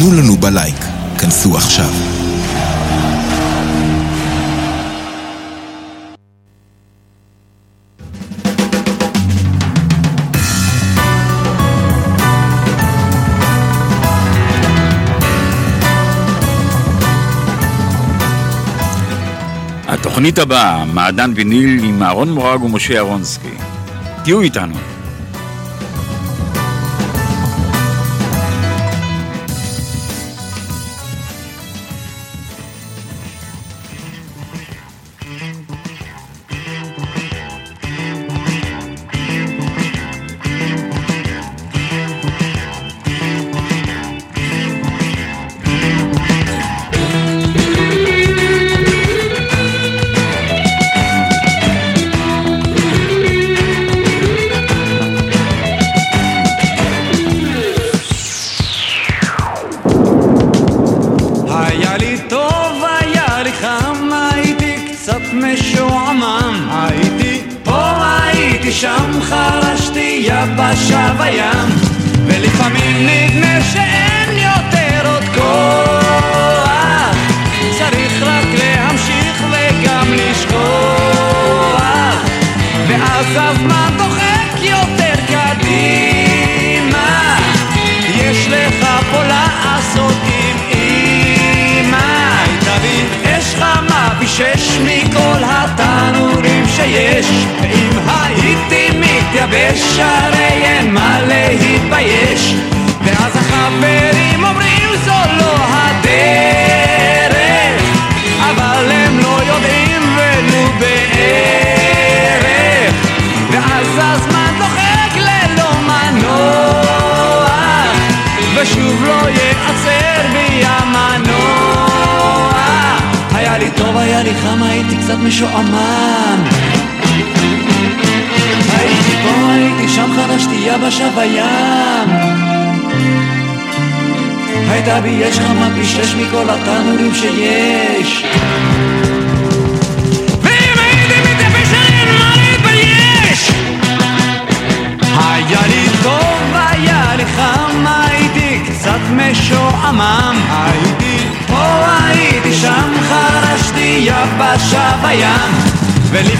תנו לנו בלייק. כנסו עכשיו. התוכנית הבאה, מעדן ויניל עם אהרון מורג ומשה אהרונסקי. תהיו איתנו.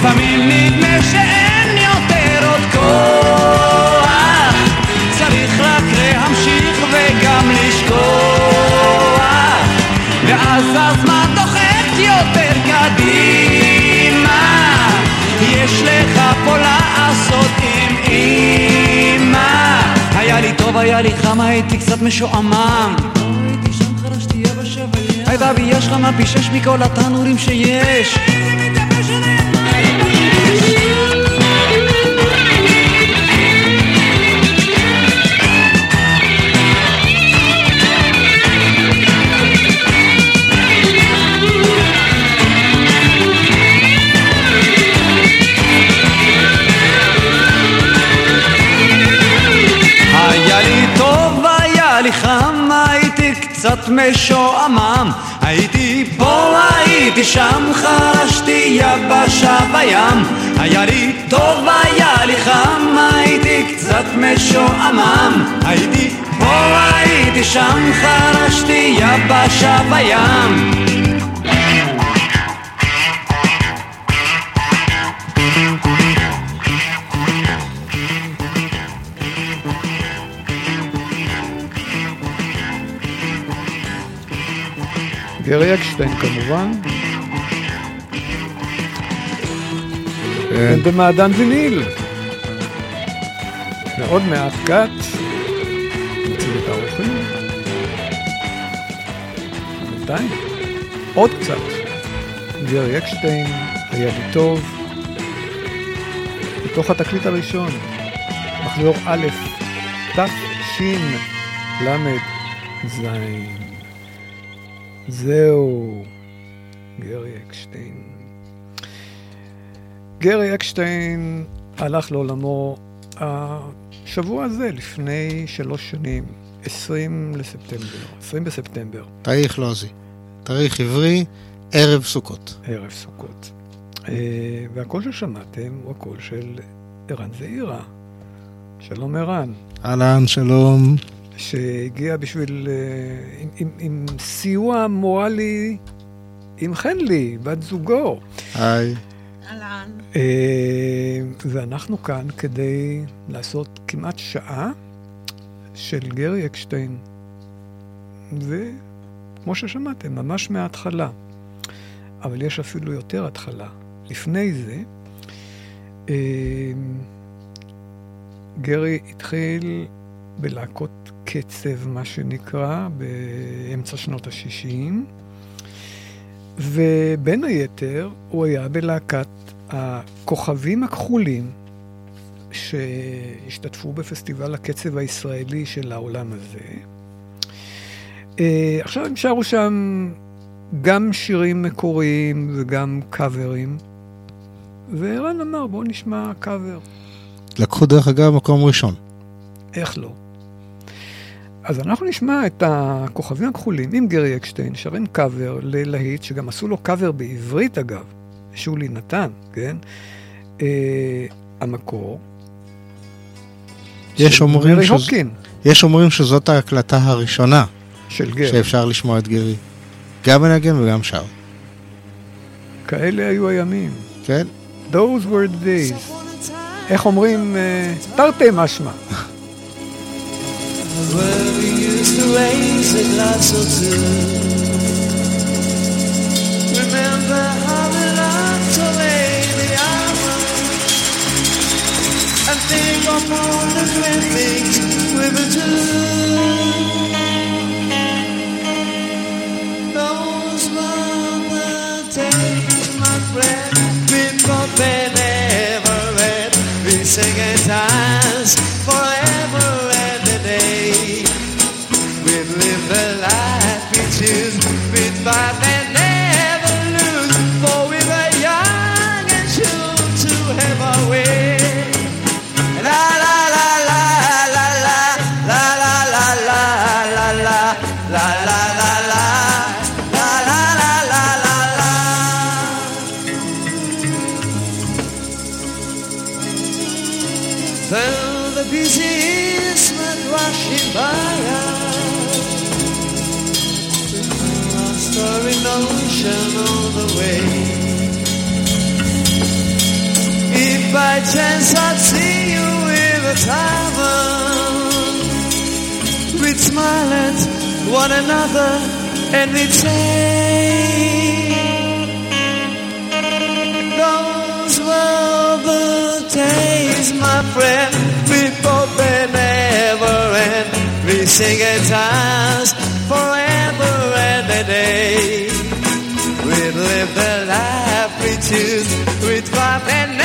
ולפעמים נדמה שאין יותר עוד כוח. צריך רק להמשיך וגם לשכוח. ואז הזמן דוחק יותר קדימה. יש לך פה לעשות עם אמא. היה לי טוב, היה לי חם, הייתי קצת משועמם. הייתי שם, חרשתי יבשה בים. הייתה בי יש חמה פי שש מכל התנורים שיש. משועמם. הייתי פה, הייתי שם, חרשתי יבשה בים. היה לי טוב, היה לי חם, הייתי קצת משועמם. הייתי פה, הייתי שם, חרשתי יבשה בים. גרי אקשטיין כמובן. במעדן ויניל. ועוד מעט קאט. נציג את האורחים. בינתיים, עוד קצת. גרי אקשטיין, היה לי טוב. מתוך התקליט הראשון, מחזור א', תש"ל זין. זהו, גרי אקשטיין. גרי אקשטיין הלך לעולמו השבוע הזה, לפני שלוש שנים, 20 לספטמבר, 20 בספטמבר. תאריך לועזי. תאריך עברי, ערב סוכות. ערב סוכות. אה, והקול ששמעתם הוא הקול של ערן זעירה. שלום ערן. אהלן, שלום. שהגיע בשביל... אה, עם, עם, עם סיוע מורלי עם חנלי, בת זוגו. היי. אהלן. אה, ואנחנו כאן כדי לעשות כמעט שעה של גרי אקשטיין. וכמו ששמעתם, ממש מההתחלה. אבל יש אפילו יותר התחלה. לפני זה, אה, גרי התחיל בלהקות קצב, מה שנקרא, באמצע שנות ה-60, ובין היתר הוא היה בלהקת הכוכבים הכחולים, שהשתתפו בפסטיבל הקצב הישראלי של העולם הזה. אה, עכשיו הם שרו שם גם שירים מקוריים וגם קאברים, וערן אמר, בואו נשמע קאבר. לקחו דרך אגב מקום ראשון. איך לא? אז אנחנו נשמע את הכוכבים הכחולים עם גרי אקשטיין, שרים קאבר ללהיט, שגם עשו לו קאבר בעברית אגב, שולי נתן, כן? אה, המקור. יש אומרים, מרי שז... יש אומרים שזאת ההקלטה הראשונה של גרי. שאפשר לשמוע את גרי. גם מנגן וגם שר. כאלה היו הימים. כן? Those were the days. איך אומרים? אה, תרתי משמע. We used to raise a glass or two. Remember how we loved to lay the hour and think of all the great things we would do. Those were the days, my friend, before they never end. We sing and dance is bit by. By chance I'd see you in a tavern We'd smile at one another and we'd say those were the days, my friend, before they never end. We sing and dance forever and a day. We'd live the life we choose. We'd fight and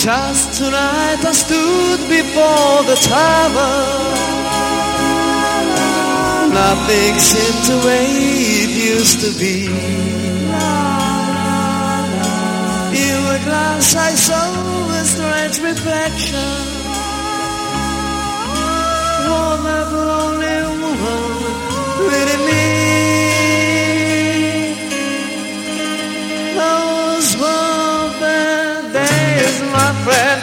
Just tonight I stood before the tower. Nothing seemed the way it used to be. Glass I saw a strange reflection. Of the only woman with me. Those were the days, my friend.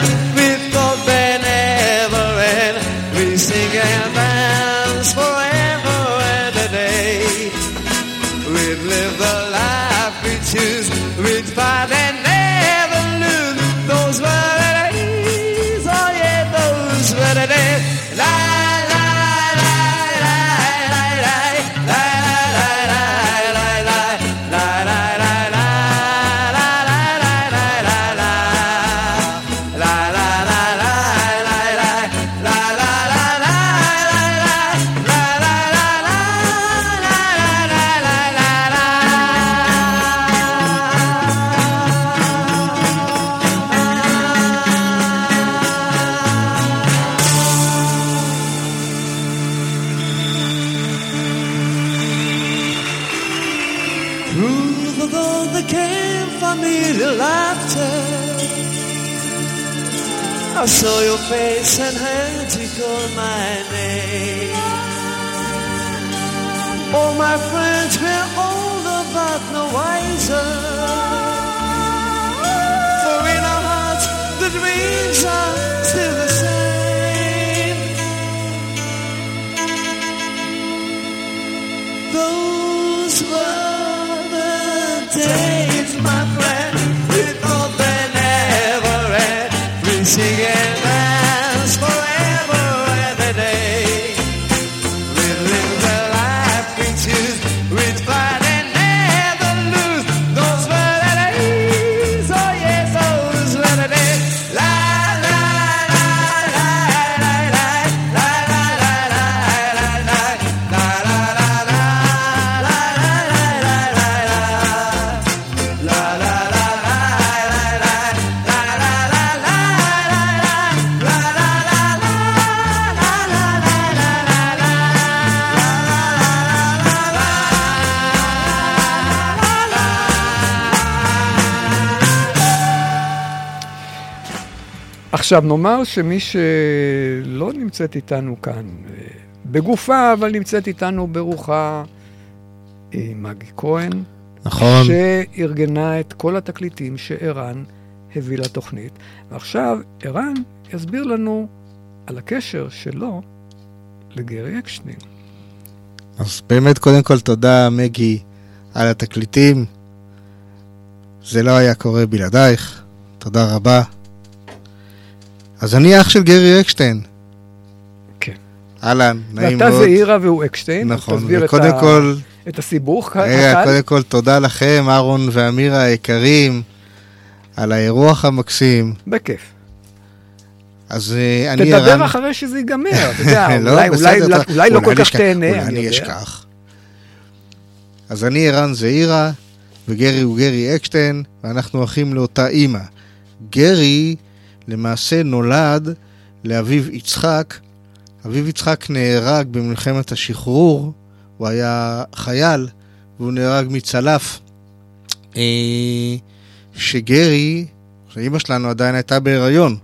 I saw your face and heard you call my name. All my friends were older but no wiser. For in our hearts the dreams are still the same. Those were the days, עכשיו, נאמר שמי שלא נמצאת איתנו כאן, אה, בגופה, אבל נמצאת איתנו ברוחה, היא מגי כהן, נכון. שארגנה את כל התקליטים שערן הביא לתוכנית. ועכשיו ערן יסביר לנו על הקשר שלו לגרי אקשטיין. אז באמת, קודם כל תודה, מגי, על התקליטים. זה לא היה קורה בלעדייך. תודה רבה. אז אני אח של גרי אקשטיין. כן. אהלן, נעים ואתה מאוד. זעירה והוא אקשטיין, נכון, תסביר את, וקודם ה... כל, את הסיבוך רגע, הקל. קודם כל תודה לכם, אהרון ואמירה היקרים, על האירוח המקסים. בכיף. אז אה, אני תדבר. אחרי שזה ייגמר, אתה יודע, לא, אולי, לא כל כך תהנה, אולי אני. אשכח. אז אני ערן זעירה, וגרי הוא גרי אקשטיין, ואנחנו אחים לאותה אימא. גרי למעשה נולד לאביו יצחק. אביו יצחק נהרג במלחמת השחרור, הוא היה חייל, והוא נהרג מצלף. אה, שגרי, שאימא שלנו עדיין הייתה בהיריון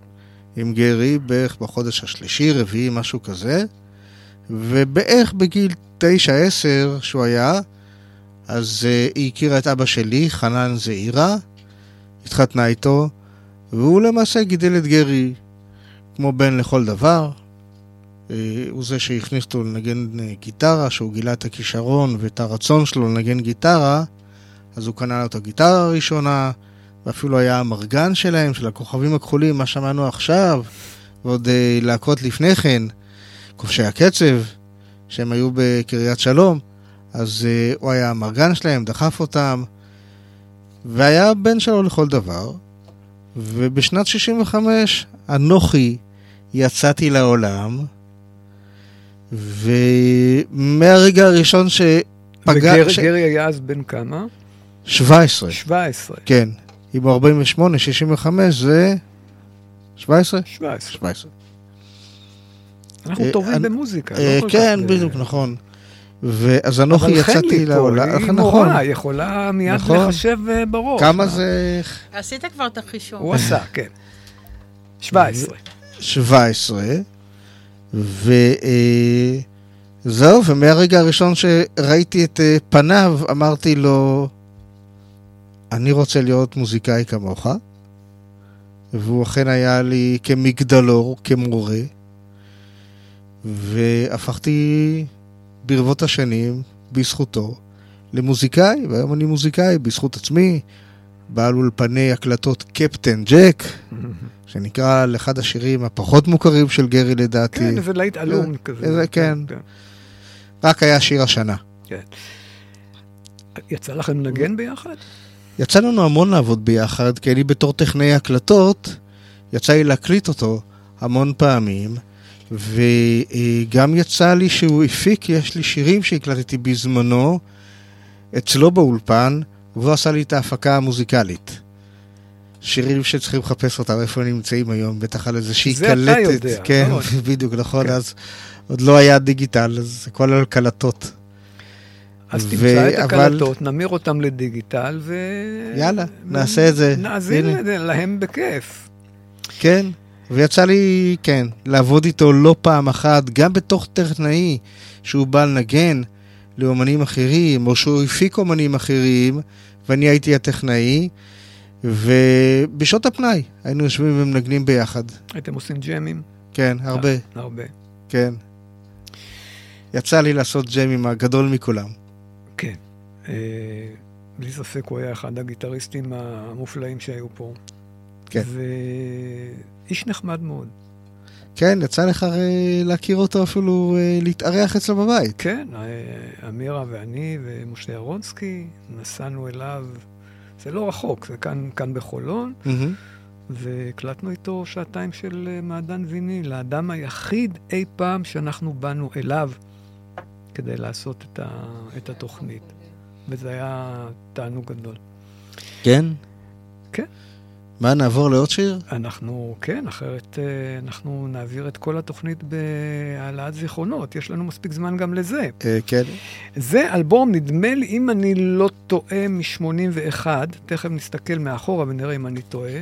עם גרי, בערך בחודש השלישי, רביעי, משהו כזה, ובערך בגיל 9-10 שהוא היה, אז uh, היא הכירה את אבא שלי, חנן זעירה, התחתנה איתו, והוא למעשה גידל את גרי כמו בן לכל דבר. Uh, הוא זה שהכניס אותו לנגן uh, גיטרה, שהוא גילה את הכישרון ואת הרצון שלו לנגן גיטרה, אז הוא קנה לו את הגיטרה הראשונה, ואפילו היה המרגן שלהם, של הכוכבים הכחולים, מה שמענו עכשיו, ועוד uh, להקות לפני כן, כובשי הקצב, שהם היו בקריית שלום, אז הוא היה המרגן שלהם, דחף אותם, והיה בן שלו לכל דבר. ובשנת 65 אנוכי יצאתי לעולם, ומהרגע הראשון שפגע... וגרי ש... היה אז בן כמה? 17, 17. כן. אם הוא 48, 65 זה... 17? 17. 17. אנחנו אה, טובים אני- במוזיקה, אה, לא כל כן. בדיוק, נכון. ואז אנוכי אבל יצאתי חלי פה, לעולם. היא נכון. מורה, היא יכולה מיד נכון. לחשב אה, בראש. כמה מה? זה עשית כבר את החישוב. הוא עשה, כן. 17. 17, וזהו, ומהרגע הראשון שראיתי את אה, פניו, אמרתי לו, אני רוצה להיות מוזיקאי כמוך, והוא אכן היה לי כמגדלור, כמורה, והפכתי ברבות השנים, בזכותו, למוזיקאי, והיום אני מוזיקאי בזכות עצמי, בעל אולפני הקלטות קפטן ג'ק, שנקרא על אחד השירים הפחות מוכרים של גרי לדעתי. כן, איזה להיט עלום כזה. איזה- כן. רק היה שיר השנה. כן. יצא לכם לנגן ביחד? יצא לנו המון לעבוד ביחד, כי אני בתור טכנאי הקלטות, יצא לי להקליט אותו המון פעמים, וגם יצא לי שהוא הפיק, יש לי שירים שהקלטתי בזמנו, אצלו באולפן, והוא עשה לי את ההפקה המוזיקלית. שירים שצריכים לחפש אותם, איפה הם נמצאים היום, בטח על איזושהי זה אתה קלטת. יודע, כן, לא? בדיוק, נכון, כן. אז עוד לא היה דיגיטל, אז הכל על קלטות. אז ו- תמצא את אבל- הקלטות, נמיר אותם לדיגיטל, ו... יאללה, נעשה את זה. נאזין הנה. להם בכיף. כן, ויצא לי, כן, לעבוד איתו לא פעם אחת, גם בתוך טכנאי, שהוא בא לנגן לאומנים אחרים, או שהוא הפיק אומנים אחרים, ואני הייתי הטכנאי, ובשעות הפנאי היינו יושבים ומנגנים ביחד. הייתם עושים ג'מים? כן, הרבה, הרבה. כן. יצא לי לעשות ג'ם הגדול מכולם. כן. אה, בלי ספק הוא היה אחד הגיטריסטים המופלאים שהיו פה. כן. ואיש נחמד מאוד. כן, יצא לך הרי להכיר אותו אפילו אה, להתארח אצלו בבית. כן, אה, אמירה ואני ומשה ירונסקי נסענו אליו, זה לא רחוק, זה כאן, כאן בחולון, מהמם. והקלטנו איתו שעתיים של אה, מעדן ויניל, האדם היחיד אי פעם שאנחנו באנו אליו כדי לעשות את, ה, את התוכנית. וזה היה תענוג גדול. כן? כן. מה, נעבור לעוד שיר? אנחנו, כן, אחרת אה, אנחנו נעביר את כל התוכנית בהעלאת זיכרונות, יש לנו מספיק זמן גם לזה. אה, כן. זה אלבום, נדמה לי, אם אני לא טועה, מ-81, תכף נסתכל מאחורה ונראה אם אני טועה.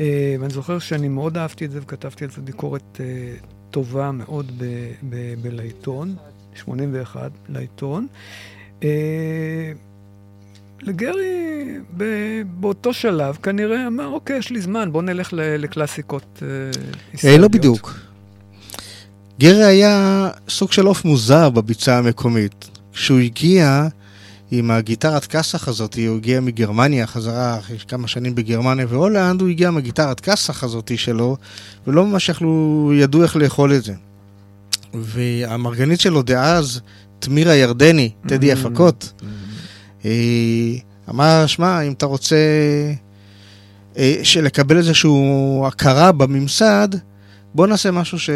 אה, ואני זוכר שאני מאוד אהבתי את זה וכתבתי על זה ביקורת טובה מאוד ב- ב- בלעיתון, 81 לעיתון. לגרי ב- באותו שלב כנראה אמר, אוקיי, יש לי זמן, בוא נלך לקלאסיקות אה, אה, ישראליות. לא בדיוק. גרי היה סוג של עוף מוזר בביצה המקומית. כשהוא הגיע עם הגיטרת כסח הזאת, הוא הגיע מגרמניה, חזרה אחרי כמה שנים בגרמניה והולנד, הוא הגיע עם הגיטרת כסח הזאת שלו, ולא ממש יכלו, ידעו איך לאכול את זה. והמרגנית שלו דאז, תמיר הירדני, טדי Mm. הפקות, אה, אמר, שמע, אם אתה רוצה אה, לקבל איזושהי הכרה בממסד, בוא נעשה משהו כן,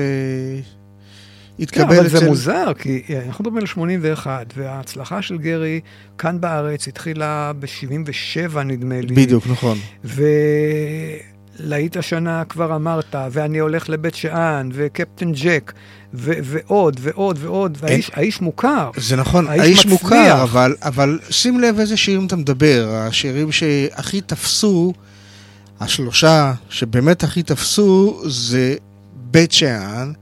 שיתקבל אבל אצל... זה מוזר, כי אה, אנחנו מדברים על 81, וההצלחה של גרי כאן בארץ התחילה ב-77, נדמה לי. בדיוק, נכון. ולהיט השנה כבר אמרת, ואני הולך לבית שאן, וקפטן ג'ק, ו- ועוד ועוד ועוד, והאיש האיש מוכר. זה נכון, האיש האיש מצליח. מוכר, אבל, אבל שים לב איזה שירים אתה מדבר. השירים שהכי תפסו, השלושה שבאמת הכי תפסו, זה בית שאן,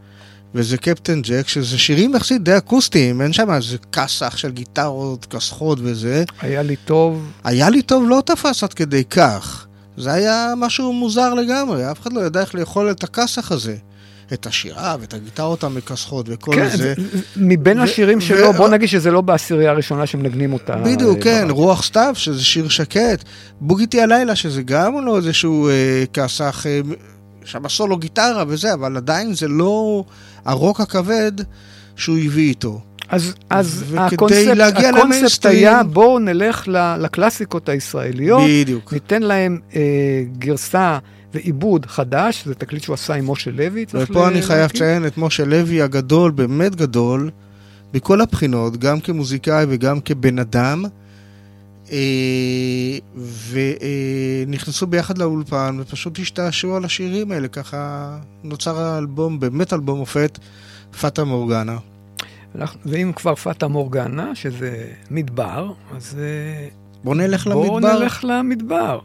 וזה קפטן ג'ק, שזה שירים יחסית די אקוסטיים, אין שם איזה כסח של גיטרות, כסחות וזה. היה לי טוב, היה לי טוב לא תפס עד כדי כך. זה היה משהו מוזר לגמרי, אף אחד לא ידע איך לאכול את הכסח הזה. את השירה ואת הגיטרות המכסחות וכל כן, זה. מבין ו- השירים ו- שלו, בוא נגיד שזה לא בעשירייה הראשונה שמנגנים אותה. בדיוק, אה, כן, ברדיו. רוח סתיו, שזה שיר שקט. בוגיתי הלילה, שזה גם לא איזשהו אה, כסח, אה, שם סולו גיטרה וזה, אבל עדיין זה לא הרוק הכבד שהוא הביא איתו. אז, אז הקונספט, הקונספט היה, בואו נלך לקלאסיקות הישראליות, בדיוק. ניתן להם אה, גרסה ועיבוד חדש, זה תקליט שהוא עשה עם משה לוי. ופה אני חייב. לציין את משה לוי הגדול, באמת גדול, מכל הבחינות, גם כמוזיקאי וגם כבן אדם. אה, ונכנסו ביחד לאולפן ופשוט השתעשעו על השירים האלה, ככה נוצר האלבום, באמת אלבום מופת, פאטה מורגנה. ואם כבר פאטה מורגנה, שזה מדבר, אז אה, בוא נלך בואו למדבר. נלך למדבר.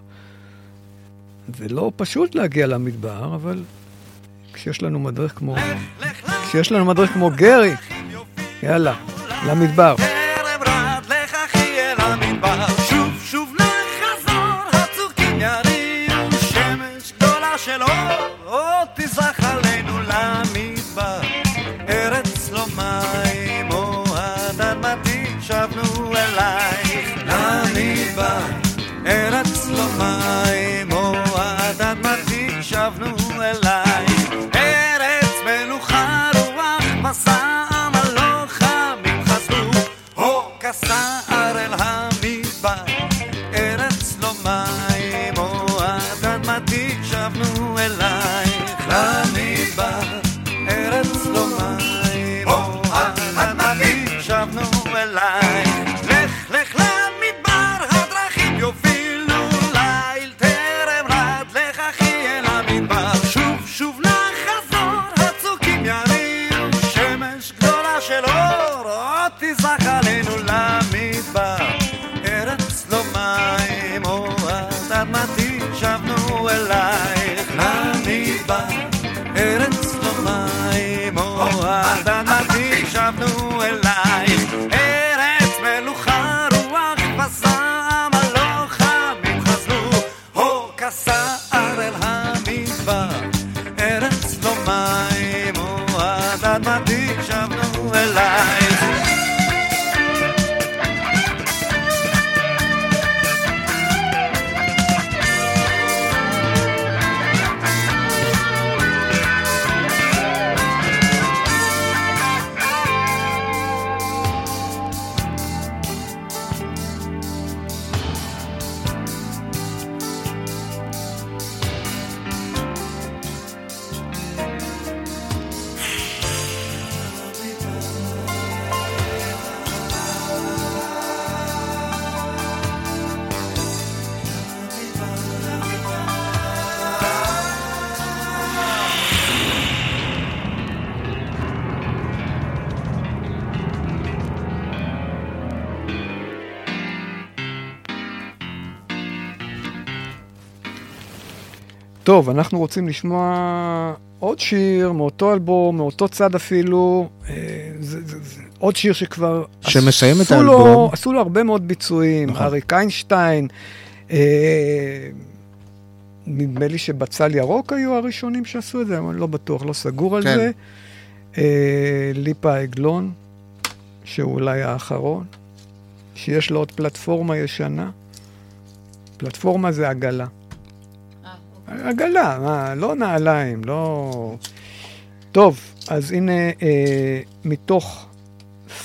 זה לא פשוט להגיע למדבר, אבל כשיש לנו מדריך כמו... כשיש לנו מדריך כמו גרי, יאללה, למדבר. למדבר טוב, אנחנו רוצים לשמוע עוד שיר מאותו אלבום, מאותו צד אפילו. אה, זה, זה, זה עוד שיר שכבר... שמסיים את עשו לו- האלבום. עשו לו הרבה מאוד ביצועים, נכון. אריק איינשטיין. אה, נדמה לי שבצל ירוק היו הראשונים שעשו את זה, אני לא בטוח, לא סגור על כן. זה. אה, ליפה העגלון, שהוא אולי האחרון, שיש לו עוד פלטפורמה ישנה. פלטפורמה זה עגלה. עגלה, מה, לא נעליים, לא... טוב, אז הנה, אה, מתוך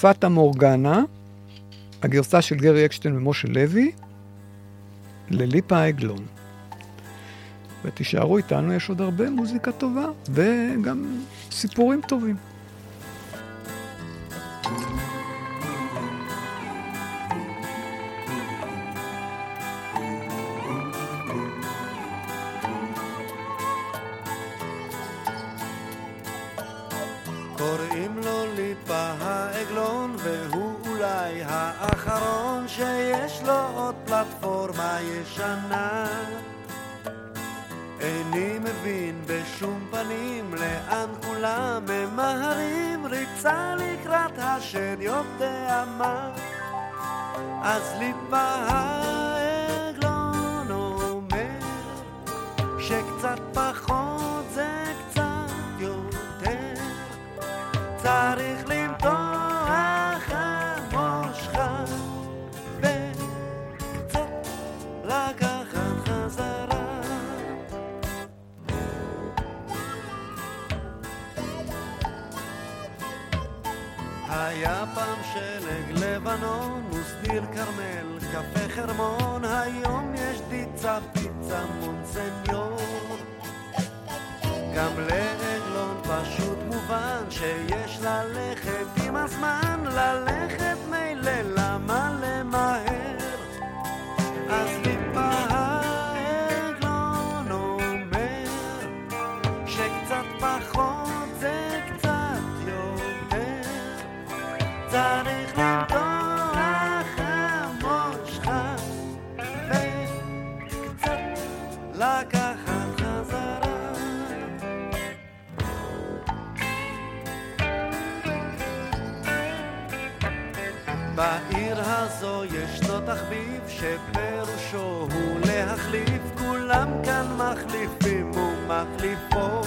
פאטה מורגנה, הגרסה של גרי אקשטיין ומשה לוי, לליפה העגלון. ותישארו איתנו, יש עוד הרבה מוזיקה טובה, וגם סיפורים טובים. קוראים לו ליפה העגלון והוא אולי האחרון שיש לו עוד פלטפורמה ישנה. איני מבין בשום פנים לאן כולם ממהרים ריצה לקראת השד יודע מה. אז ליפה שלג לבנון ושדיר כרמל, קפה חרמון, היום יש דיצה פיצה מונסניור גם לעגלון פשוט מובן שיש ללכת עם הזמן, ללכת מילא מחליפים ומחליפות.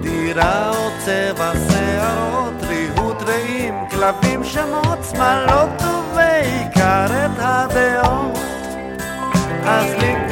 דירה או צבע שערות, ריהוט רעים, כלבים שמות, שמאלות ובעיקר את הדעות. אז ליבה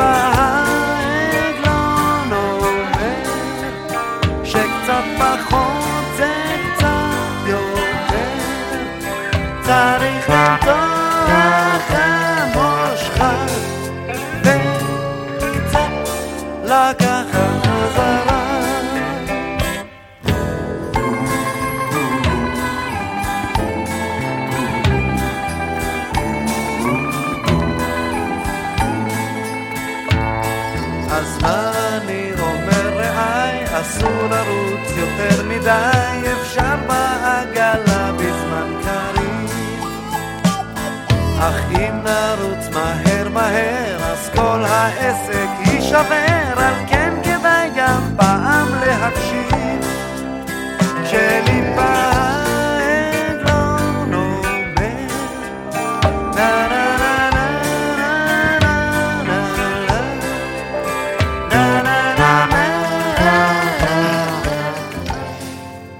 להישבר, על כן כדאי גם פעם להקשיב.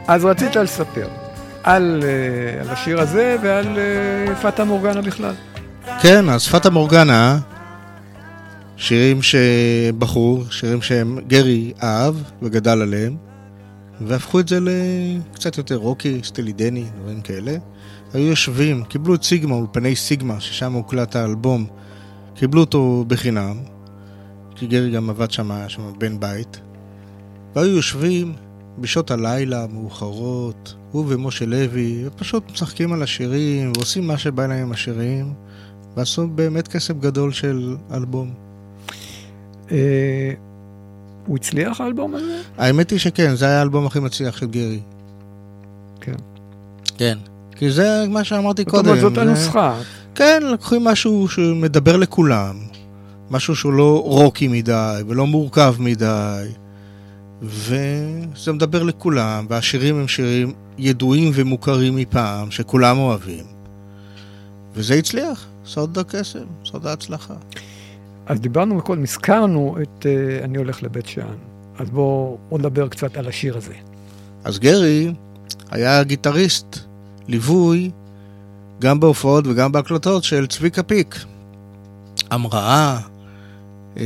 אז רצית לספר על, אה, על השיר הזה ועל אה, פאטה מורגנה בכלל. כן, אז פאטה מורגנה שירים שבחרו, שירים שהם גרי אהב וגדל עליהם, והפכו את זה לקצת יותר רוקי, סטילי דני, דברים כאלה. היו יושבים, קיבלו את סיגמה, אולפני סיגמה, ששם הוקלט האלבום, קיבלו אותו בחינם, כי גרי גם עבד שם, היה שם בן בית, והיו יושבים בשעות הלילה המאוחרות, הוא ומשה לוי, ופשוט משחקים על השירים, ועושים מה שבא להם עם השירים, ועשו באמת כסף גדול של אלבום. אה, הוא הצליח האלבום הזה? האמת היא שכן, זה היה האלבום הכי מצליח של גרי. כן. כן. כי זה מה שאמרתי זאת קודם. אומרת, זאת זה- הנוסחה. כן, לקחו משהו שמדבר לכולם. משהו שהוא לא רוקי מדי, ולא מורכב מדי. וזה מדבר לכולם, והשירים הם שירים ידועים ומוכרים מפעם, שכולם אוהבים. וזה הצליח, סוד הקסם, סוד ההצלחה. אז דיברנו קודם, הזכרנו את אה, אני הולך לבית שאן. אז בואו בוא נדבר קצת על השיר הזה. אז גרי היה גיטריסט, ליווי, גם בהופעות וגם בהקלטות של צביקה פיק. המראה, אה,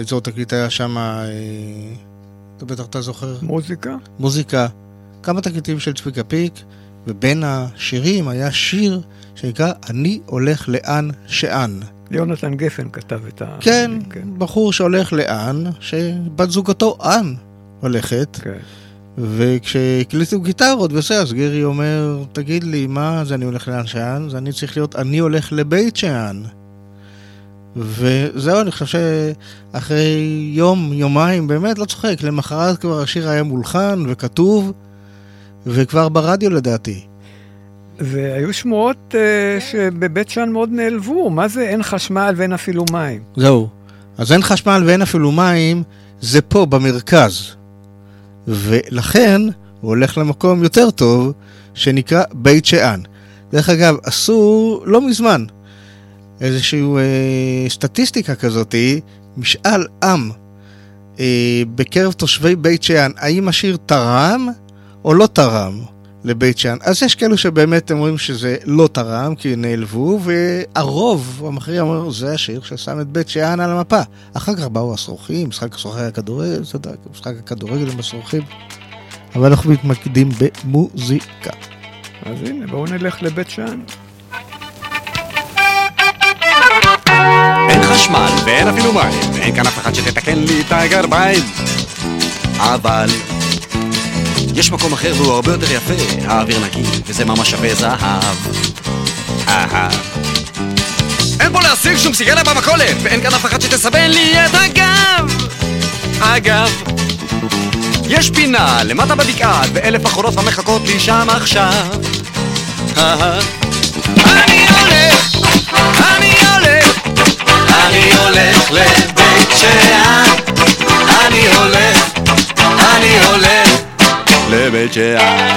אזור תקליט היה שם, אה, אתה בטח אתה זוכר, מוזיקה? מוזיקה, כמה תקליטים של צביקה פיק, ובין השירים היה שיר שנקרא "אני הולך לאן שאן". יונתן גפן כתב את ה... כן, כן. בחור שהולך לאן, שבת זוגתו אן הולכת. כן. וכשהקליטו גיטרות וזה, אז גרי אומר, תגיד לי, מה זה אני הולך לאן שאן? זה אני צריך להיות, אני הולך לבית שאן. וזהו, אני חושב שאחרי יום, יומיים, באמת, לא צוחק, למחרת כבר השיר היה מולחן וכתוב, וכבר ברדיו לדעתי. והיו שמועות אה, שבבית שאן מאוד נעלבו. מה זה אין חשמל ואין אפילו מים? זהו. אז אין חשמל ואין אפילו מים, זה פה, במרכז. ולכן הוא הולך למקום יותר טוב, שנקרא בית שאן. דרך אגב, עשו לא מזמן איזושהי אה, סטטיסטיקה כזאתי, משאל עם אה, בקרב תושבי בית שאן, האם השיר תרם או לא תרם לבית שאן. אז יש כאלו שבאמת אומרים שזה לא תרם, כי נעלבו, והרוב המכריע אומר, זה השיר ששם את בית שאן על המפה. אחר כך באו השרוכים, משחק שרוכי הכדורגל, אתה יודע, משחק הכדורגל עם השרוכים. אבל אנחנו מתמקדים במוזיקה. אז הנה, בואו נלך לבית שאן. אין חשמל ואין אפילו מים, ואין כאן אף אחד שתתקן לי את הגרביים. אבל יש מקום אחר והוא הרבה יותר יפה, האוויר נקי, וזה ממש שווה זהב. אהה. אין פה להשיג שום סיגריה במכולת, ואין כאן אף שתסבן לי את הגב. אגב, יש פינה למטה בבקעה, ואלף אחרונות המחכות לי שם עכשיו. אהה. אני הולך, אני הולך, אני הולך לבית שאן. אני הולך, אני הולך לבית שאן.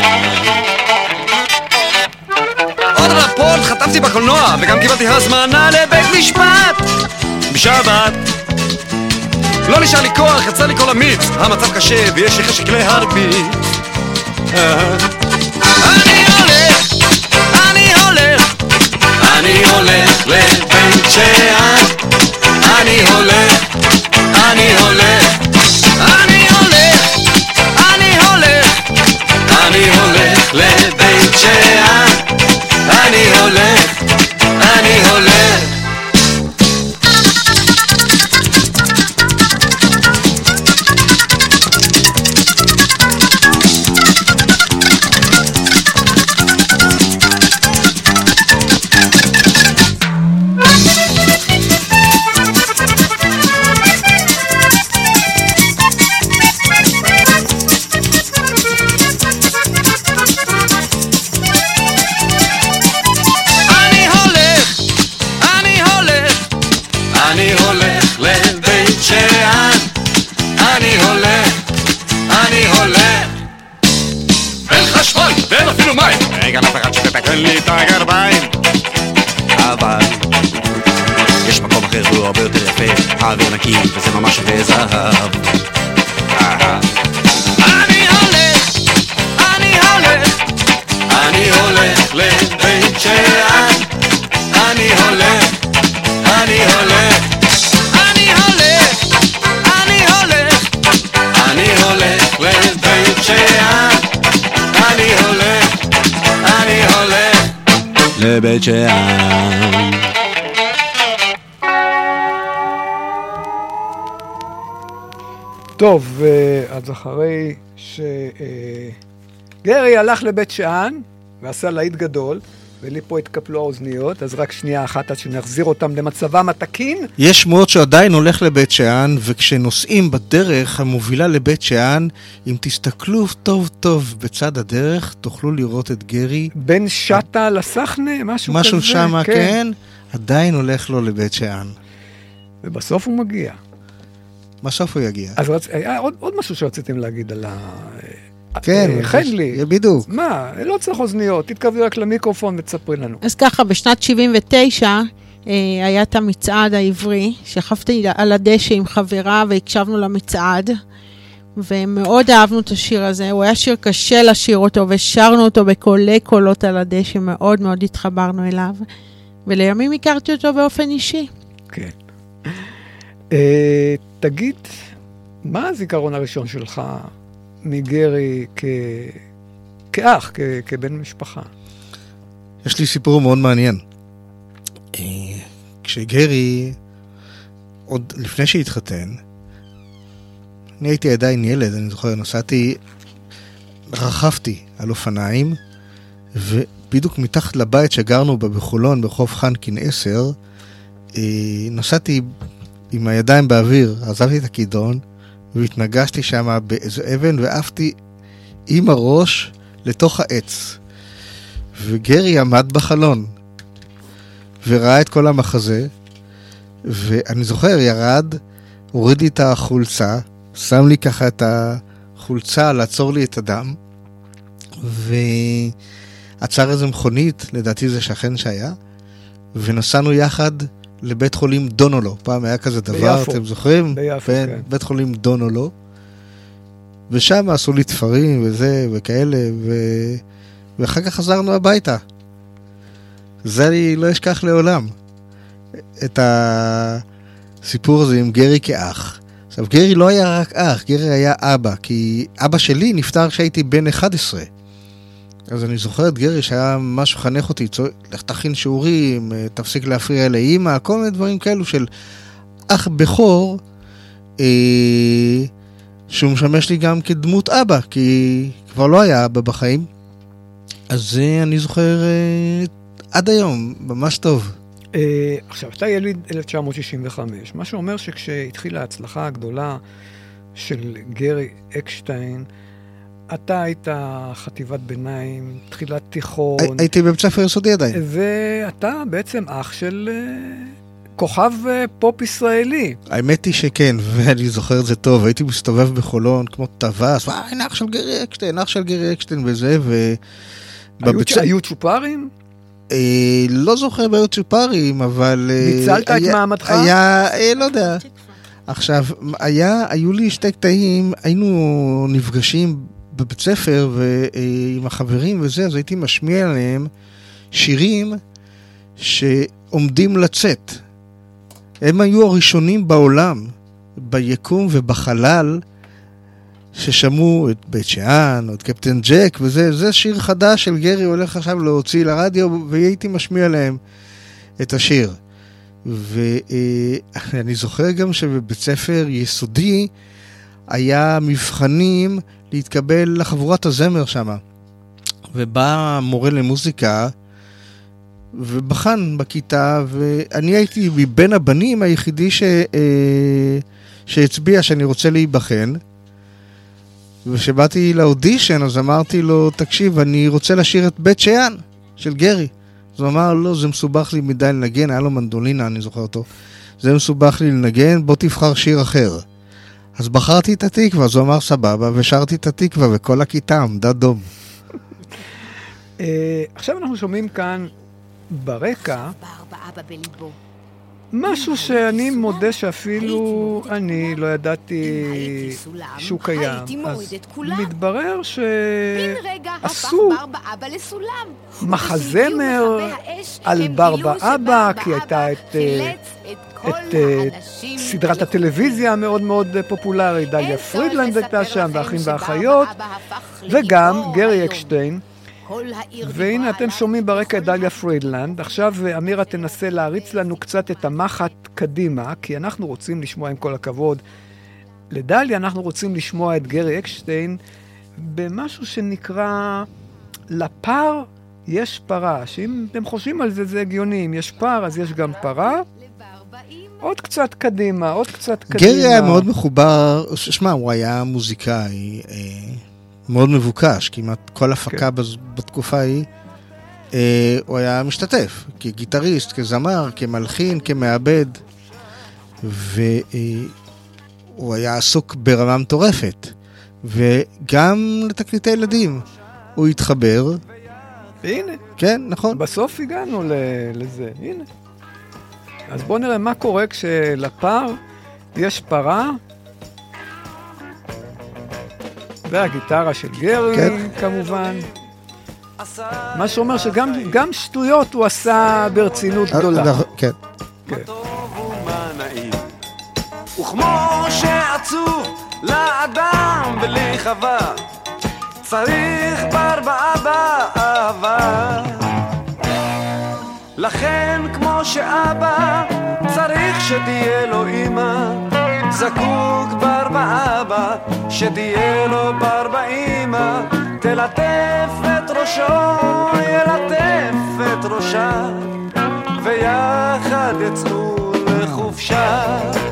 עוד רפורט חטפתי בקולנוע, וגם קיבלתי הזמנה לבית משפט בשבת. לא נשאר לי כוח, יצא לי כל המיץ, המצב קשה ויש לי חשק להרביץ. אה. אני הולך, אני הולך, אני הולך לבית שאן. אני הולך, אני הולך, שגרי הלך לבית שאן ועשה להיט גדול, ולי פה התקפלו האוזניות, אז רק שנייה אחת עד שנחזיר אותם למצבם התקין. יש שמועות שעדיין הולך לבית שאן, וכשנוסעים בדרך המובילה לבית שאן, אם תסתכלו טוב טוב בצד הדרך, תוכלו לראות את גרי. בין שטה לסחנה, משהו, משהו כזה. שמה, כן, עדיין הולך לו לבית שאן. ובסוף הוא מגיע. בסוף הוא יגיע. אז רצ... היה עוד, עוד משהו שרציתם להגיד על ה... כן, אה, חדלי. בדיוק. מה, לא צריך אוזניות, תתקרבי רק למיקרופון ותספרי לנו. אז ככה, בשנת 79 אה, היה את המצעד העברי, שכבתי על הדשא עם חברה והקשבנו למצעד, ומאוד אהבנו את השיר הזה. הוא היה שיר קשה לשיר אותו, ושרנו אותו בקולי קולות על הדשא, מאוד מאוד התחברנו אליו, ולימים הכרתי אותו באופן אישי. כן. אה, תגיד, מה הזיכרון הראשון שלך מגרי כ... כאח, כ... כבן משפחה? יש לי סיפור מאוד מעניין. אה, כשגרי, עוד לפני שהתחתן, אני הייתי עדיין ילד, אני זוכר, נסעתי, רכבתי על אופניים, ובדיוק מתחת לבית שגרנו בה בחולון, ברחוב חנקין 10, אה, נסעתי עם הידיים באוויר, עזבתי את הכידון, והתנגשתי שם באיזו אבן, ועפתי עם הראש לתוך העץ. וגרי עמד בחלון, וראה את כל המחזה, ואני זוכר, ירד, הוריד לי את החולצה, שם לי ככה את החולצה לעצור לי את הדם, ועצר איזה מכונית, לדעתי זה שכן שהיה, ונסענו יחד לבית חולים דונולו. פעם היה כזה דבר, ביפו. אתם זוכרים? ביפו, כן. כן. בית חולים דונולו. ושם עשו לי תפרים וזה וכאלה, ו... ואחר כך חזרנו הביתה. זה אני לא אשכח לעולם. את הסיפור הזה עם גרי כאח. עכשיו, גרי לא היה רק אח, גרי היה אבא, כי אבא שלי נפטר כשהייתי בן 11. אז אני זוכר את גרי שהיה ממש מחנך אותי. לך תכין שיעורים, אה, תפסיק להפריע לאימא, כל מיני דברים כאלו של אח בכור, אה, שהוא משמש לי גם כדמות אבא, כי כבר לא היה אבא בחיים. אז זה אני זוכר אה, עד היום, ממש טוב. אה, עכשיו, אתה יליד 1965, מה שאומר שכשהתחילה ההצלחה הגדולה של גרי אקשטיין, אתה היית חטיבת ביניים, תחילת תיכון, הי- הייתי בבית ספר יסודי עדיין. ואתה בעצם אח של אה, כוכב אה, פופ ישראלי. האמת היא שכן, ואני זוכר את זה טוב, הייתי מסתובב בחולון כמו טווס, וואי, הנה אח של גרי אקשטיין, אח של גרי אקשטיין וזה, ו... היו, צ'ופרים? אה, לא זוכר בעיות צ'ופרים, אבל... אה, ניצלת את היה- מעמדך? היה, אה, לא יודע. עכשיו, היה, היו לי שתי קטעים, היינו נפגשים בבית ספר ועם החברים וזה, אז הייתי משמיע להם שירים שעומדים לצאת. הם היו הראשונים בעולם, ביקום ובחלל, ששמעו את בית שאן, או את קפטן ג'ק, וזה זה שיר חדש של גרי הולך עכשיו להוציא לרדיו, והייתי משמיע להם את השיר. ואני זוכר גם שבבית ספר יסודי היה מבחנים להתקבל לחבורת הזמר שם. ובא מורה למוזיקה ובחן בכיתה, ואני הייתי מבין הבנים היחידי ש... אה, שהצביע שאני רוצה להיבחן. וכשבאתי לאודישן אז אמרתי לו, תקשיב, אני רוצה לשיר את בית שאן של גרי. אז הוא אמר, לא, זה מסובך לי מדי לנגן, היה לו מנדולינה, אני זוכר אותו. זה מסובך לי לנגן, בוא תבחר שיר אחר. אז בחרתי את התקווה, אז הוא אמר סבבה, ושרתי את התקווה, וכל הכיתה עמדה דום. אה, עכשיו אנחנו שומעים כאן ברקע משהו שאני מודה שאפילו אני לא ידעתי שהוא קיים. אז מתברר שעשו מחזמר על בר באבא, כי הייתה את, אה, את אה, סדרת הטלוויזיה המאוד מאוד פופולרית, דליה פרידלנד הייתה שם, ואחים ואחיות, וגם גרי אקשטיין. והנה אתם שומעים ברקע את דליה פרידלנד. עכשיו אמירה תנסה להריץ לנו קצת את המחט קדימה, כי אנחנו רוצים לשמוע, עם כל הכבוד, לדליה אנחנו רוצים לשמוע את גרי אקשטיין במשהו שנקרא לפר יש פרה, שאם אתם חושבים על זה, זה הגיוני, אם יש פר אז יש גם פרה. עוד קצת קדימה, עוד קצת קדימה. גרי היה מאוד מחובר, שמע, הוא היה מוזיקאי. אה... מאוד מבוקש, כמעט כל הפקה כן. בתקופה ההיא, אה, הוא היה משתתף, כגיטריסט, כזמר, כמלחין, כמעבד, והוא אה, היה עסוק ברמה מטורפת. וגם לתקליטי ילדים הוא התחבר. והנה. כן, נכון. בסוף הגענו לזה, הנה. אז בואו נראה מה קורה כשלפר יש פרה והגיטרה של גרי, כן. כמובן. מה שאומר שגם שטויות הוא עשה ברצינות אה, גדולה. כן. כן. וכמו שעצוב לאדם בלי חווה, צריך בר באבא אהבה. לכן כמו שאבא צריך שתהיה לו אמא, זקוק בר באבא, שתהיה לו בר באמא, תלטף את ראשו, ילטף את ראשה, ויחד יצאו לחופשה.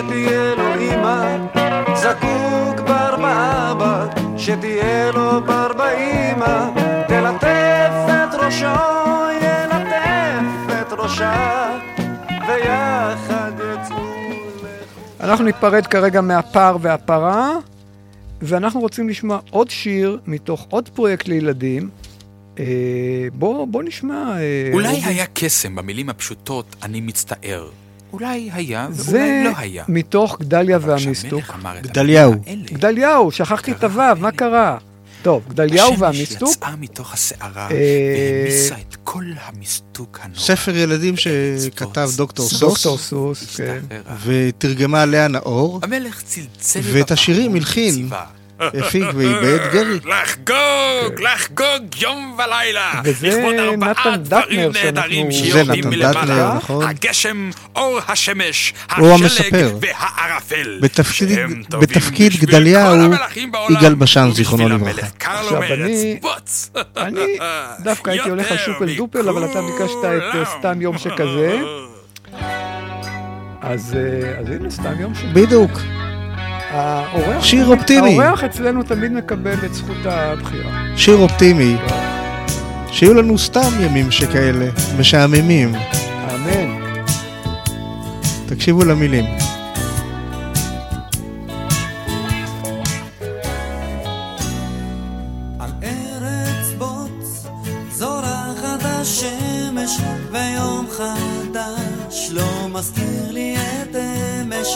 שתהיה לו אמא, זקוק בר באבא, שתהיה לו בר באמא, תלטף את ראשו, ילטף את ראשה, ויחד יצאו אנחנו ניפרד כרגע מהפר והפרה, ואנחנו רוצים לשמוע עוד שיר מתוך עוד פרויקט לילדים. אה, בוא, בוא נשמע... אה, אולי היה קסם במילים הפשוטות, אני מצטער. אולי היה ואולי לא היה. זה מתוך גדליה והמיסטוק. גדליהו. גדליהו, שכחתי את הוו, מה קרה? טוב, גדליהו והמיסטוק. השמש יצאה מתוך הסערה אה, והעמיסה את כל המיסטוק הנורא. ספר ילדים שכתב דוקטור סוס. דוקטור סוס, כן. ותרגמה לאה נאור. המלך צלצל ואת השירים הלחין. הפיק ואיבד גרי. לחגוג, לחגוג יום ולילה. וזה נתן דטנר שאנחנו... זה נתן דטנר, נכון. הגשם, אור השמש, השלג והערפל. בתפקיד גדליהו, יגאל בשן, זיכרונו לברכה. עכשיו, אני דווקא הייתי הולך על שופל דופל, אבל אתה ביקשת את אה, סתם יום שכזה. אז הנה, סתם יום שכזה. בדיוק. האורח, שיר אופטימי. האורח אצלנו תמיד מקבל את זכות הבחירה. שיר אופטימי. שיהיו לנו סתם ימים שכאלה, משעממים. אמן. תקשיבו למילים. לא מזכיר לי את אמש,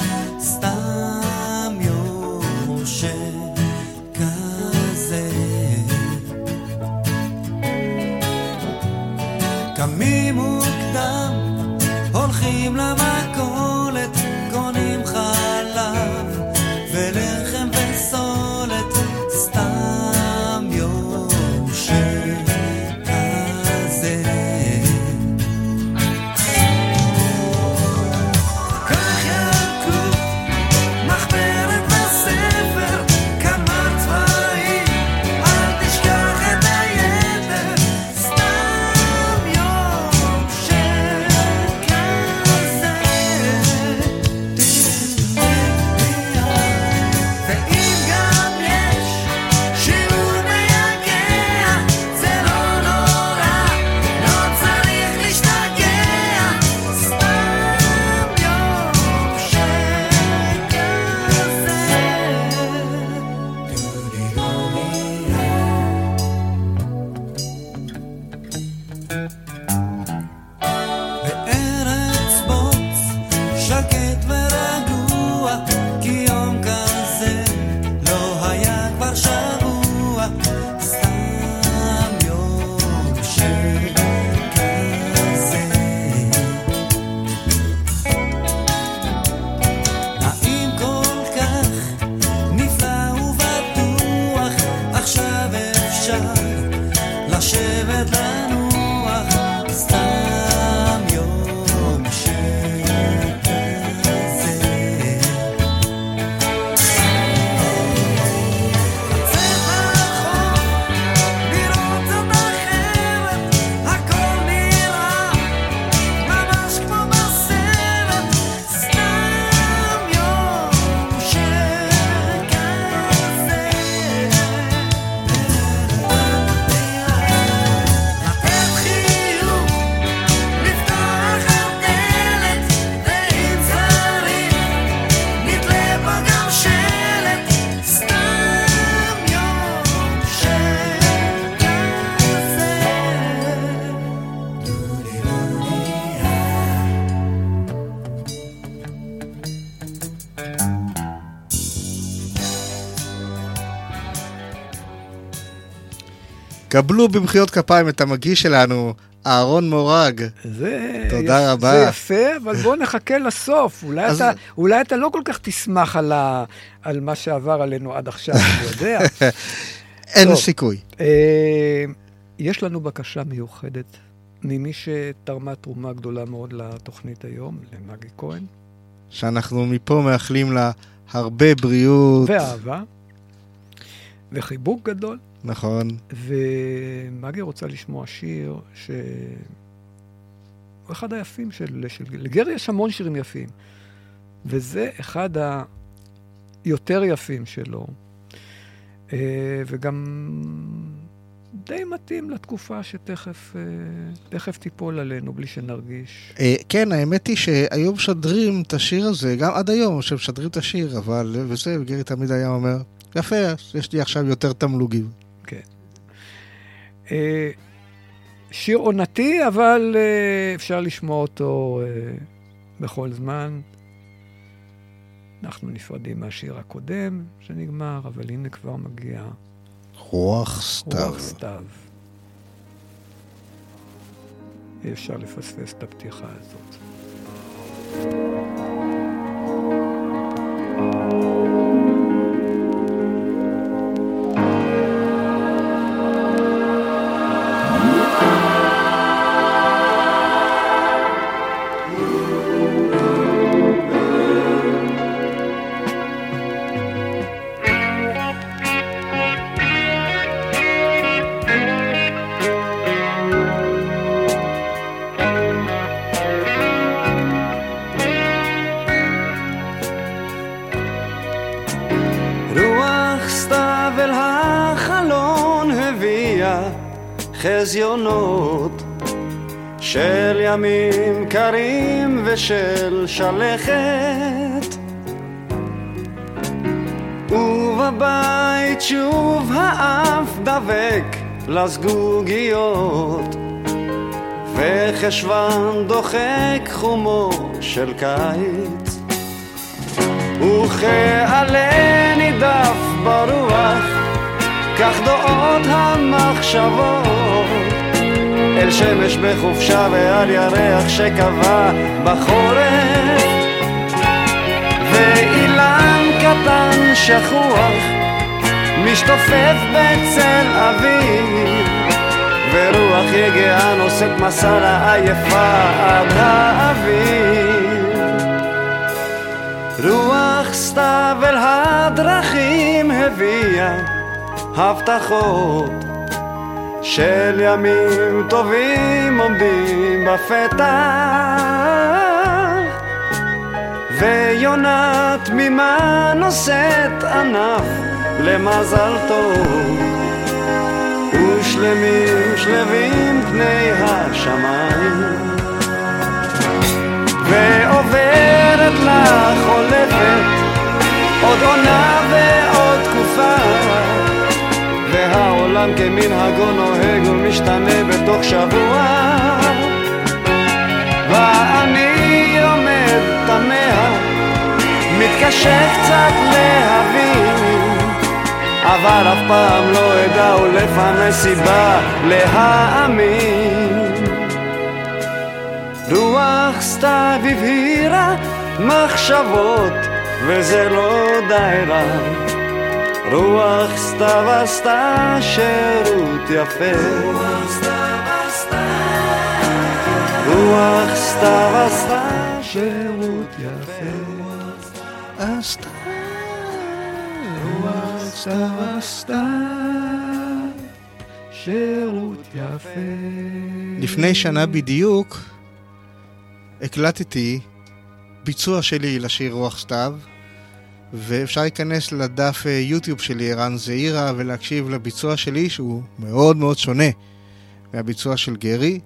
ולחם וסולת, קבלו במחיאות כפיים את המגיש שלנו, אהרון מורג. זה... תודה יפ, רבה. זה יפה, אבל בוא נחכה לסוף. אולי, אז- אתה, אולי אתה לא כל כך תשמח על, ה, על מה שעבר עלינו עד עכשיו, אני יודע. אין טוב. סיכוי. אה, יש לנו בקשה מיוחדת ממי שתרמה תרומה גדולה מאוד לתוכנית היום, למגי כהן, שאנחנו מפה מאחלים לה הרבה בריאות. ואהבה, וחיבוק גדול. נכון. ומגי רוצה לשמוע שיר ש... הוא אחד היפים של... של... לגרי יש המון שירים יפים, וזה אחד היותר יפים שלו, אה, וגם די מתאים לתקופה שתכף אה, תכף תיפול עלינו בלי שנרגיש. אה, כן, האמת היא שהיום משדרים את השיר הזה, גם עד היום שמשדרים את השיר, אבל, וזה, גרי תמיד היה אומר, יפה, יש לי עכשיו יותר תמלוגים. אה, שיר עונתי, אבל אה, אפשר לשמוע אותו אה, בכל זמן. אנחנו נפרדים מהשיר הקודם שנגמר, אבל הנה כבר מגיע רוח סתיו. רוח סתיו. אי אפשר לפספס את הפתיחה הזאת. רוח ושל שלכת. ובבית שוב האף דבק לזגוגיות. וחשוון דוחק חומו של קיץ. וכעלה נידף ברוח, כך דעות המחשבות אל שמש בחופשה ועל ירח שקבע בחורף. ואילן קטן שכוח משתופף בצל אביב ורוח יגעה נושאת מסע לעייפה עד האביב רוח סתיו אל הדרכים הביאה הבטחות של ימים טובים עומדים בפתח. ויונה תמימה נושאת ענף למזל טוב. ושלמים שלווים פני השמיים. ועוברת לה חולפת עוד עונה ועוד תקופה והעולם כמנהגו נוהג ומשתנה בתוך שבוע ואני עומד תמה שקצת להבין, אבל אף פעם לא אדע ולפני סיבה להאמין. רוח סתיו הבהירה מחשבות, וזה לא די רע. רוח סתיו עשתה שירות יפה. רוח סתיו עשתה שירות יפה. רוח סתיו עשתה שירות יפה. לפני שנה בדיוק הקלטתי ביצוע שלי לשיר רוח סתיו, ואפשר להיכנס לדף אה, יוטיוב שלי, ערן זעירה, ולהקשיב לביצוע שלי, שהוא מאוד מאוד שונה מהביצוע של גרי.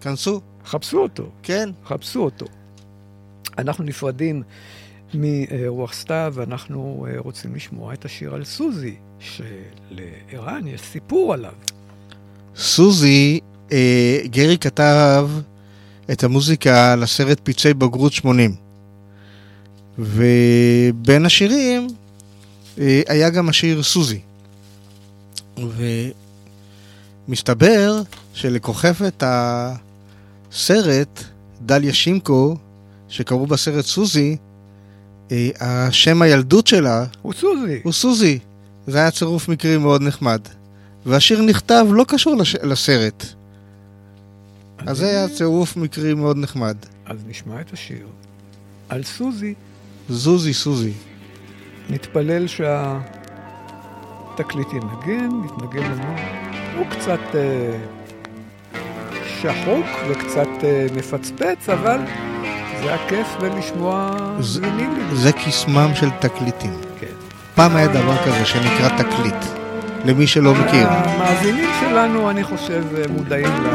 כנסו. חפשו אותו. כן. חפשו אותו. אנחנו נפרדים מרוח סתיו, ואנחנו אה, רוצים לשמוע את השיר על סוזי, שלערן יש סיפור עליו. סוזי, אה, גרי כתב את המוזיקה לסרט פצעי בגרות 80. ובין השירים אה, היה גם השיר סוזי. ומסתבר שלכוכבת הסרט, דליה שימקו, שקראו בסרט סוזי, אה, השם הילדות שלה הוא סוזי. הוא סוזי. זה היה צירוף מקרים מאוד נחמד. והשיר נכתב לא קשור לש... לסרט. אז זה היה צירוף מקרים מאוד נחמד. אז נשמע את השיר על סוזי. זוזי סוזי. נתפלל שהתקליט ינגן, יתנגן לנו. הוא קצת אה, שחוק וקצת אה, מפצפץ, אבל זה היה כיף ולשמוע זה- וינילים. זה קסמם של תקליטים. כן. פעם היה דבר כזה שנקרא תקליט, למי שלא מכיר. המאזינים שלנו, אני חושב, אה, מודעים ל...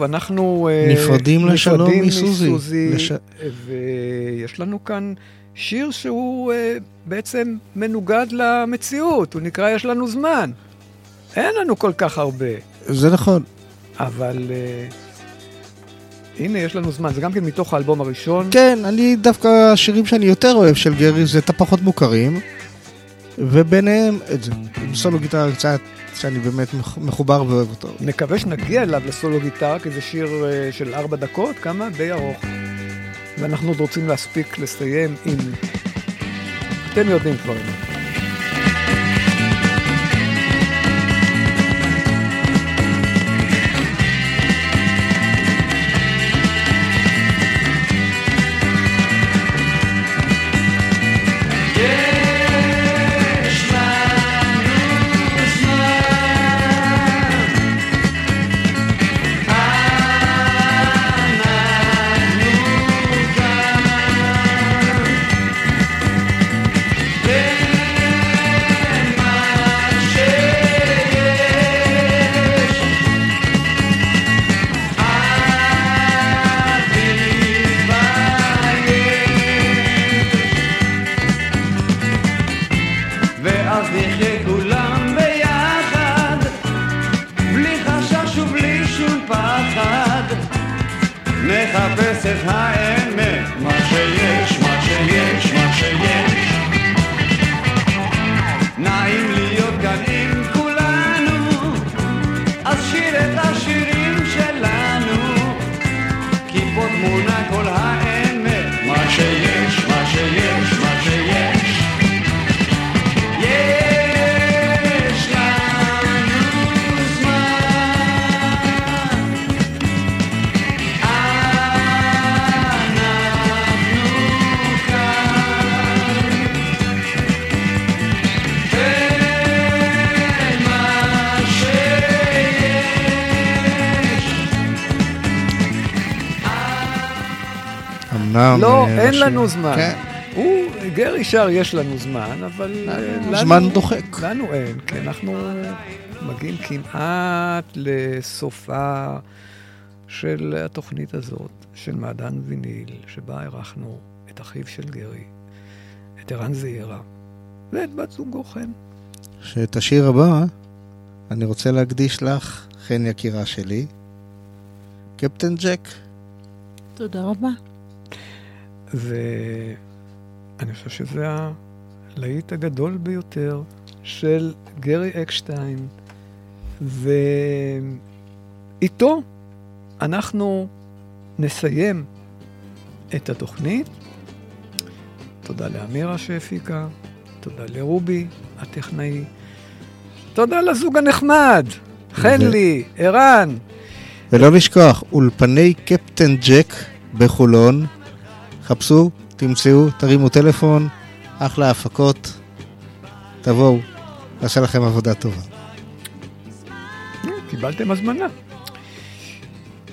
טוב, אנחנו... אה, נפרדים לשלום נפרדים מסוזי. מסוזי, לש- ויש לנו כאן שיר שהוא אה, בעצם מנוגד למציאות, הוא נקרא יש לנו זמן. אין לנו כל כך הרבה, זה נכון. אבל אה, הנה, יש לנו זמן. זה גם כן מתוך האלבום הראשון. כן, אני דווקא השירים שאני יותר אוהב של גרי זה את הפחות מוכרים, וביניהם את זה. עם סולו גיטרה קצת שאני באמת מח- מחובר ואוהב אותו. נקווה שנגיע אליו לסולו גיטרה, כי זה שיר אה, של ארבע דקות, כמה? די ארוך. ואנחנו עוד רוצים להספיק לסיים עם... אתם יודעים כבר. אין לנו זמן. כן. הוא, גרי שר יש לנו זמן, אבל אה, לנו... זמן דוחק. לנו אין, כי אנחנו מגיעים כמעט לסופה של התוכנית הזאת, של מעדן ויניל, שבה אירחנו את אחיו של גרי, את ערן זעירה, ואת בת זוגו חן. שאת השיר הבא אני רוצה להקדיש לך, חן יקירה שלי, קפטן ג'ק. תודה רבה. ואני חושב שזה הלהיט הגדול ביותר של גרי אקשטיין, ואיתו אנחנו נסיים את התוכנית. תודה לאמירה שהפיקה, תודה לרובי הטכנאי, תודה לזוג הנחמד, חנלי, ערן, ולא לשכוח, אולפני קפטן ג'ק בחולון. חפשו, תמצאו, תרימו טלפון, אחלה הפקות. תבואו, נעשה לכם עבודה טובה. קיבלתם הזמנה.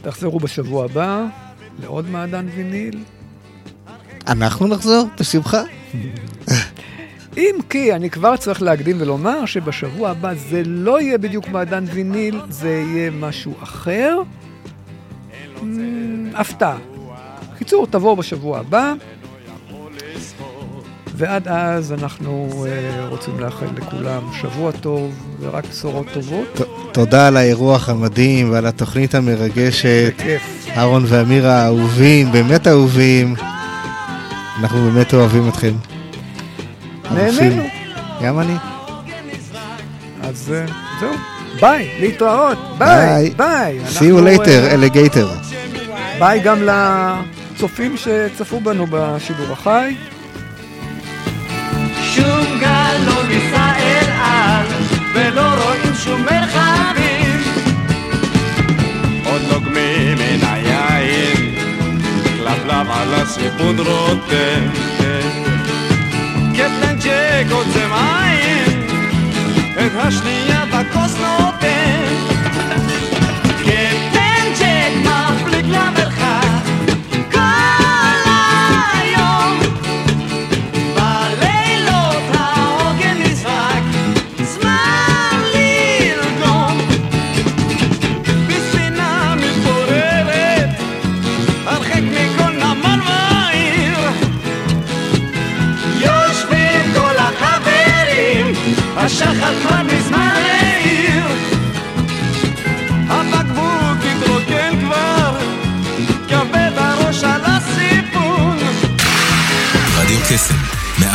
תחזרו בשבוע הבא לעוד מעדן ויניל. אנחנו נחזור, בשמחה. אם כי אני כבר צריך להקדים ולומר שבשבוע הבא זה לא יהיה בדיוק מעדן ויניל, זה יהיה משהו אחר. אמ, הפתעה. קיצור, תבואו בשבוע הבא. ועד אז אנחנו אה, רוצים לאחל לכולם שבוע טוב ורק בשורות טובות. ת- תודה על האירוח המדהים ועל התוכנית המרגשת. בכיף. אהרון ואמירה האהובים, באמת אהובים. אנחנו באמת אוהבים אתכם. נהנינו. גם אני. אז אה, זהו, ביי, להתראות, ביי, ביי. See you later, אה, alligator. ביי גם לצופים שצפו בנו בשידור החי. שום גל לא נישא אל על, ולא רואים שום מרחבים. עוד נוגמים מן היין, כלבלב על הסיפון רותם. קפטן ג'ק עוצם עין, את השנייה בכוס נותן.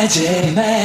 Mercimek